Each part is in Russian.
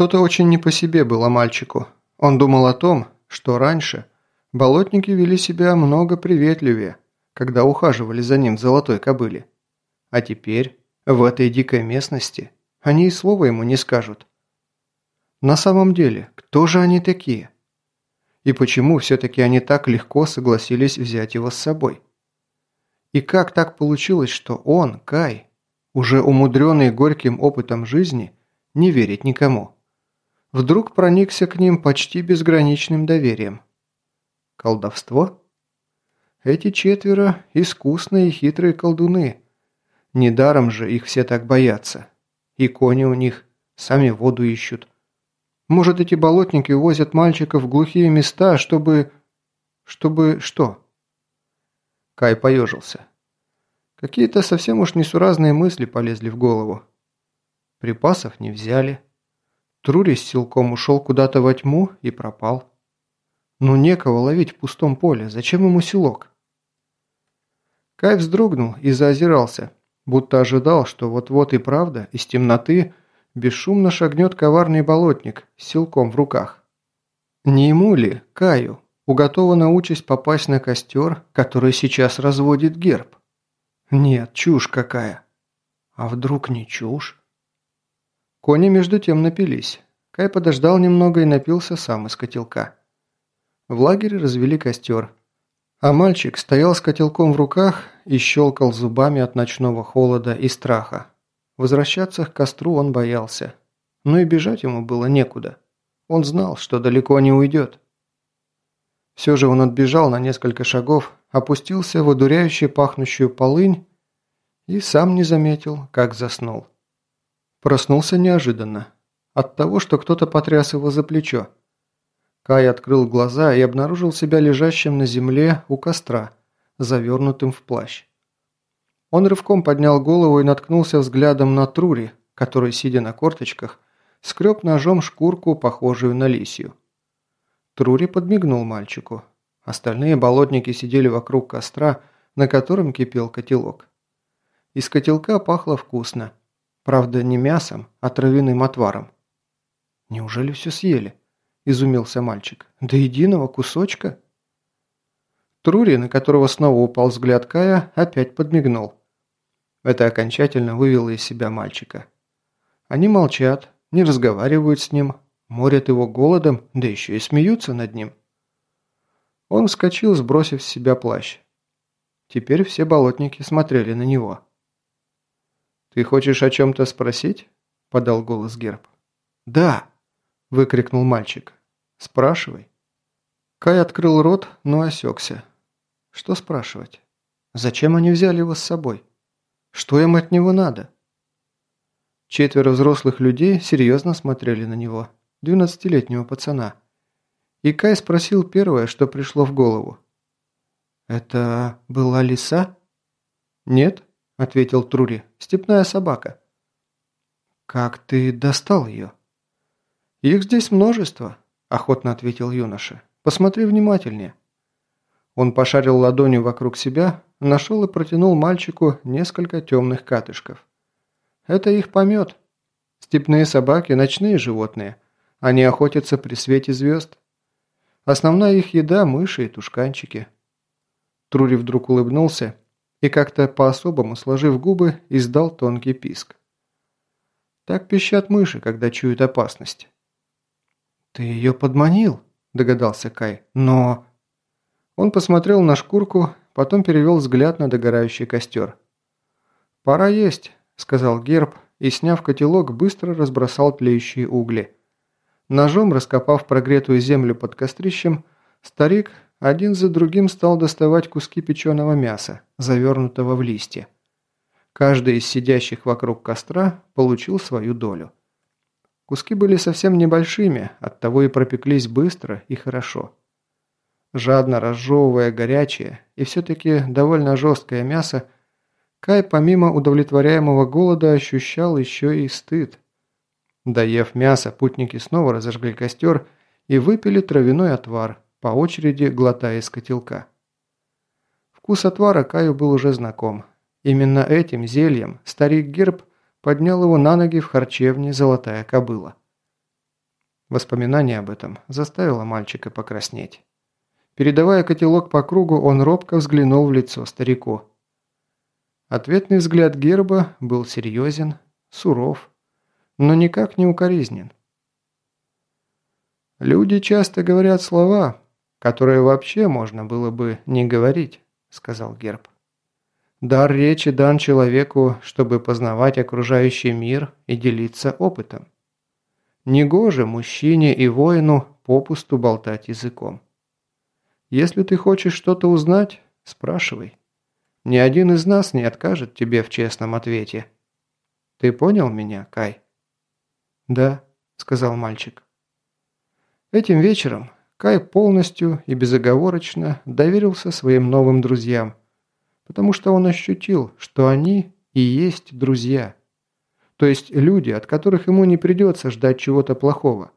Что-то очень не по себе было мальчику. Он думал о том, что раньше болотники вели себя много приветливее, когда ухаживали за ним в золотой кобыле. А теперь, в этой дикой местности, они и слова ему не скажут. На самом деле, кто же они такие? И почему все-таки они так легко согласились взять его с собой? И как так получилось, что он, Кай, уже умудренный горьким опытом жизни, не верит никому? Вдруг проникся к ним почти безграничным доверием. Колдовство? Эти четверо – искусные и хитрые колдуны. Недаром же их все так боятся. И кони у них сами воду ищут. Может, эти болотники увозят мальчиков в глухие места, чтобы... Чтобы что? Кай поежился. Какие-то совсем уж несуразные мысли полезли в голову. Припасов не взяли. Трури с силком ушел куда-то во тьму и пропал. Ну некого ловить в пустом поле, зачем ему селок? Кай вздрогнул и заозирался, будто ожидал, что вот-вот и правда из темноты бесшумно шагнет коварный болотник с силком в руках. Не ему ли, Каю, уготована участь попасть на костер, который сейчас разводит герб? Нет, чушь какая. А вдруг не чушь? Кони между тем напились. Кай подождал немного и напился сам из котелка. В лагере развели костер. А мальчик стоял с котелком в руках и щелкал зубами от ночного холода и страха. Возвращаться к костру он боялся. Но и бежать ему было некуда. Он знал, что далеко не уйдет. Все же он отбежал на несколько шагов, опустился в одуряющую пахнущую полынь и сам не заметил, как заснул. Проснулся неожиданно. От того, что кто-то потряс его за плечо. Кай открыл глаза и обнаружил себя лежащим на земле у костра, завернутым в плащ. Он рывком поднял голову и наткнулся взглядом на Трури, который, сидя на корточках, скреб ножом шкурку, похожую на лисью. Трури подмигнул мальчику. Остальные болотники сидели вокруг костра, на котором кипел котелок. Из котелка пахло вкусно. Правда, не мясом, а травяным отваром. «Неужели все съели?» – изумился мальчик. «До единого кусочка?» Трури, на которого снова упал взгляд Кая, опять подмигнул. Это окончательно вывело из себя мальчика. Они молчат, не разговаривают с ним, морят его голодом, да еще и смеются над ним. Он вскочил, сбросив с себя плащ. Теперь все болотники смотрели на него. «Ты хочешь о чем-то спросить?» – подал голос Герб. «Да!» – выкрикнул мальчик. «Спрашивай». Кай открыл рот, но осекся. «Что спрашивать? Зачем они взяли его с собой?» Что им от него надо? Четверо взрослых людей серьезно смотрели на него, двенадцатилетнего пацана. И Кай спросил первое, что пришло в голову. «Это была лиса?» «Нет», – ответил Трури, – «степная собака». «Как ты достал ее?» «Их здесь множество», – охотно ответил юноша. «Посмотри внимательнее». Он пошарил ладонью вокруг себя, нашел и протянул мальчику несколько темных катышков. «Это их помет. Степные собаки – ночные животные. Они охотятся при свете звезд. Основная их еда – мыши и тушканчики». Трури вдруг улыбнулся и как-то по-особому, сложив губы, издал тонкий писк. Так пищат мыши, когда чуют опасность. «Ты ее подманил?» – догадался Кай. «Но...» Он посмотрел на шкурку, потом перевел взгляд на догорающий костер. «Пора есть», – сказал Герб, и, сняв котелок, быстро разбросал тлеющие угли. Ножом, раскопав прогретую землю под кострищем, старик один за другим стал доставать куски печеного мяса, завернутого в листья. Каждый из сидящих вокруг костра получил свою долю. Куски были совсем небольшими, оттого и пропеклись быстро и хорошо. Жадно разжевывая горячее и все-таки довольно жесткое мясо, Кай помимо удовлетворяемого голода ощущал еще и стыд. Доев мясо, путники снова разожгли костер и выпили травяной отвар, по очереди глотая из котелка. Вкус отвара Каю был уже знаком. Именно этим зельем старик Герб поднял его на ноги в харчевне «Золотая кобыла». Воспоминание об этом заставило мальчика покраснеть. Передавая котелок по кругу, он робко взглянул в лицо старику. Ответный взгляд герба был серьезен, суров, но никак не укоризнен. «Люди часто говорят слова, которые вообще можно было бы не говорить», – сказал герб. «Дар речи дан человеку, чтобы познавать окружающий мир и делиться опытом. Негоже мужчине и воину попусту болтать языком. Если ты хочешь что-то узнать, спрашивай. Ни один из нас не откажет тебе в честном ответе. Ты понял меня, Кай?» «Да», – сказал мальчик. Этим вечером Кай полностью и безоговорочно доверился своим новым друзьям, потому что он ощутил, что они и есть друзья – то есть люди, от которых ему не придется ждать чего-то плохого.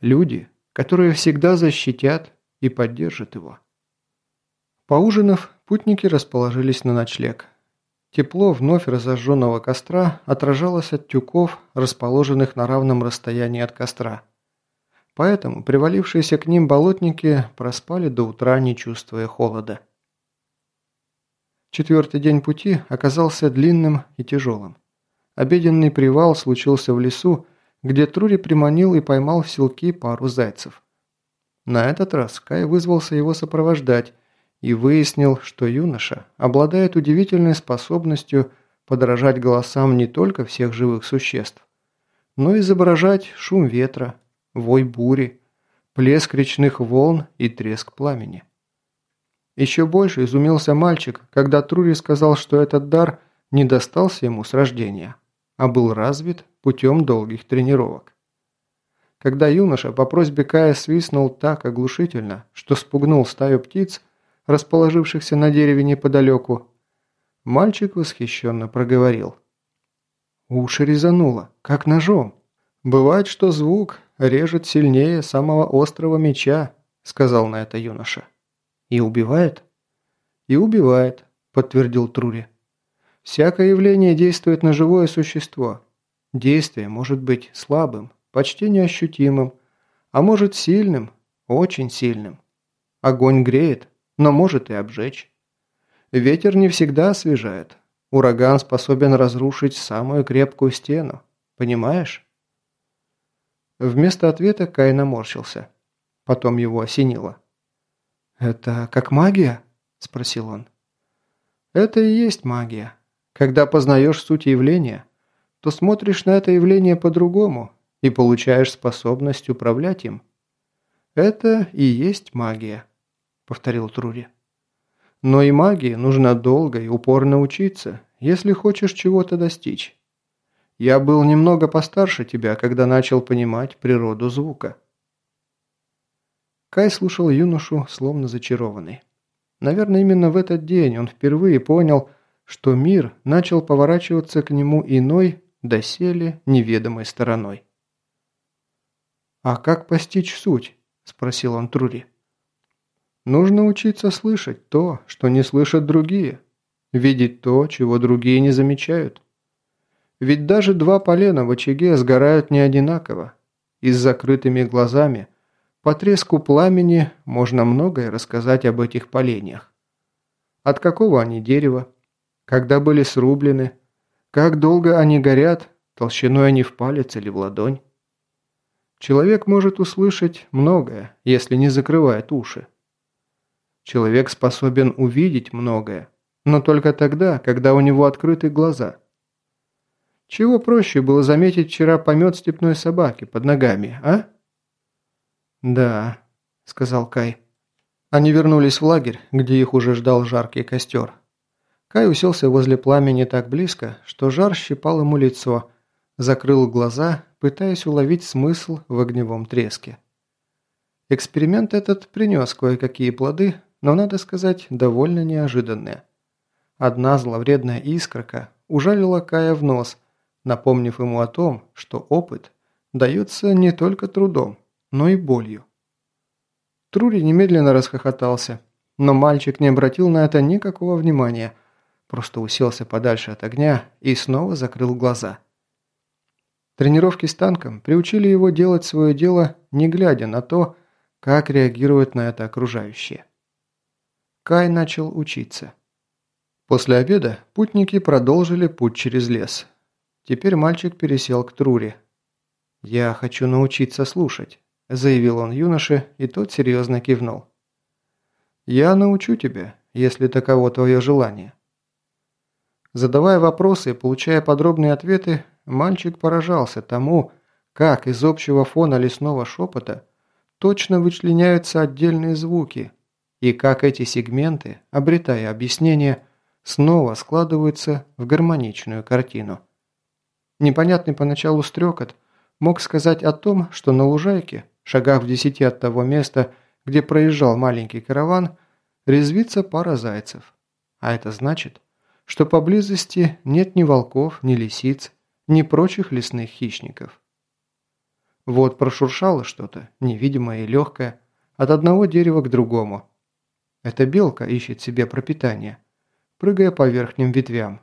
Люди, которые всегда защитят и поддержат его. Поужинав, путники расположились на ночлег. Тепло вновь разожженного костра отражалось от тюков, расположенных на равном расстоянии от костра. Поэтому привалившиеся к ним болотники проспали до утра, не чувствуя холода. Четвертый день пути оказался длинным и тяжелым. Обеденный привал случился в лесу, где Трури приманил и поймал в селки пару зайцев. На этот раз Кай вызвался его сопровождать и выяснил, что юноша обладает удивительной способностью подражать голосам не только всех живых существ, но и изображать шум ветра, вой бури, плеск речных волн и треск пламени. Еще больше изумился мальчик, когда Трури сказал, что этот дар не достался ему с рождения, а был развит путем долгих тренировок. Когда юноша по просьбе Кая свистнул так оглушительно, что спугнул стаю птиц, расположившихся на дереве неподалеку, мальчик восхищенно проговорил. Уши резануло, как ножом. «Бывает, что звук режет сильнее самого острого меча», сказал на это юноша. «И убивает?» «И убивает», подтвердил Трури. Всякое явление действует на живое существо. Действие может быть слабым, почти неощутимым, а может сильным, очень сильным. Огонь греет, но может и обжечь. Ветер не всегда освежает. Ураган способен разрушить самую крепкую стену. Понимаешь? Вместо ответа Кай наморщился. Потом его осенило. «Это как магия?» – спросил он. «Это и есть магия», когда познаешь суть явления, то смотришь на это явление по-другому и получаешь способность управлять им. Это и есть магия, повторил Трури. Но и магии нужно долго и упорно учиться, если хочешь чего-то достичь. Я был немного постарше тебя, когда начал понимать природу звука. Кай слушал юношу, словно зачарованный. Наверное, именно в этот день он впервые понял, что мир начал поворачиваться к нему иной, доселе неведомой стороной. «А как постичь суть?» – спросил он Трури. «Нужно учиться слышать то, что не слышат другие, видеть то, чего другие не замечают. Ведь даже два полена в очаге сгорают не одинаково, и с закрытыми глазами по треску пламени можно многое рассказать об этих поленьях. От какого они дерева, когда были срублены, как долго они горят, толщиной они в палец или в ладонь. Человек может услышать многое, если не закрывает уши. Человек способен увидеть многое, но только тогда, когда у него открыты глаза. Чего проще было заметить вчера помет степной собаки под ногами, а? «Да», — сказал Кай. Они вернулись в лагерь, где их уже ждал жаркий костер. Кай уселся возле пламени так близко, что жар щипал ему лицо, закрыл глаза, пытаясь уловить смысл в огневом треске. Эксперимент этот принес кое-какие плоды, но, надо сказать, довольно неожиданные. Одна зловредная искорка ужалила Кая в нос, напомнив ему о том, что опыт дается не только трудом, но и болью. Трури немедленно расхохотался, но мальчик не обратил на это никакого внимания – просто уселся подальше от огня и снова закрыл глаза. Тренировки с танком приучили его делать свое дело, не глядя на то, как реагируют на это окружающие. Кай начал учиться. После обеда путники продолжили путь через лес. Теперь мальчик пересел к Труре. «Я хочу научиться слушать», – заявил он юноше, и тот серьезно кивнул. «Я научу тебя, если таково твое желание». Задавая вопросы и получая подробные ответы, мальчик поражался тому, как из общего фона лесного шепота точно вычленяются отдельные звуки, и как эти сегменты, обретая объяснение, снова складываются в гармоничную картину. Непонятный поначалу стрекот мог сказать о том, что на лужайке, шагах в десяти от того места, где проезжал маленький караван, резвится пара зайцев. А это значит, что поблизости нет ни волков, ни лисиц, ни прочих лесных хищников. Вот прошуршало что-то, невидимое и легкое, от одного дерева к другому. Эта белка ищет себе пропитание, прыгая по верхним ветвям.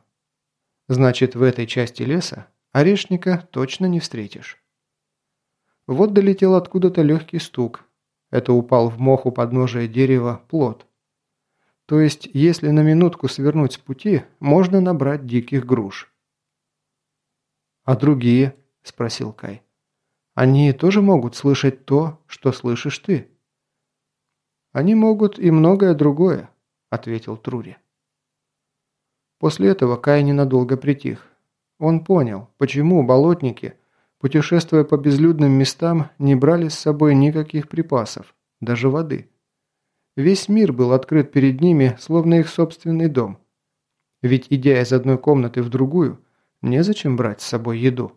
Значит, в этой части леса орешника точно не встретишь. Вот долетел откуда-то легкий стук. Это упал в мох у подножия дерева плод. То есть, если на минутку свернуть с пути, можно набрать диких груш. «А другие?» – спросил Кай. «Они тоже могут слышать то, что слышишь ты?» «Они могут и многое другое», – ответил Трури. После этого Кай ненадолго притих. Он понял, почему болотники, путешествуя по безлюдным местам, не брали с собой никаких припасов, даже воды. Весь мир был открыт перед ними, словно их собственный дом. Ведь, идя из одной комнаты в другую, незачем брать с собой еду.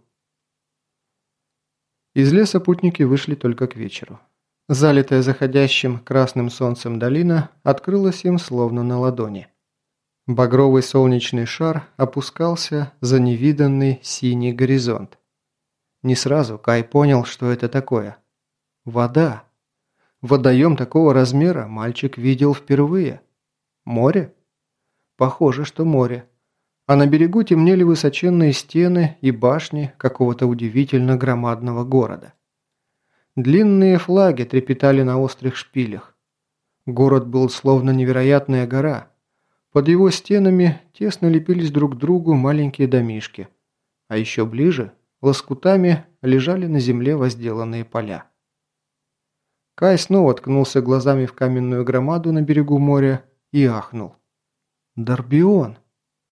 Из леса путники вышли только к вечеру. Залитая заходящим красным солнцем долина открылась им словно на ладони. Багровый солнечный шар опускался за невиданный синий горизонт. Не сразу Кай понял, что это такое. Вода. Водоем такого размера мальчик видел впервые. Море? Похоже, что море. А на берегу темнели высоченные стены и башни какого-то удивительно громадного города. Длинные флаги трепетали на острых шпилях. Город был словно невероятная гора. Под его стенами тесно лепились друг к другу маленькие домишки. А еще ближе, лоскутами, лежали на земле возделанные поля. Кай снова ткнулся глазами в каменную громаду на берегу моря и ахнул. «Дорбион!»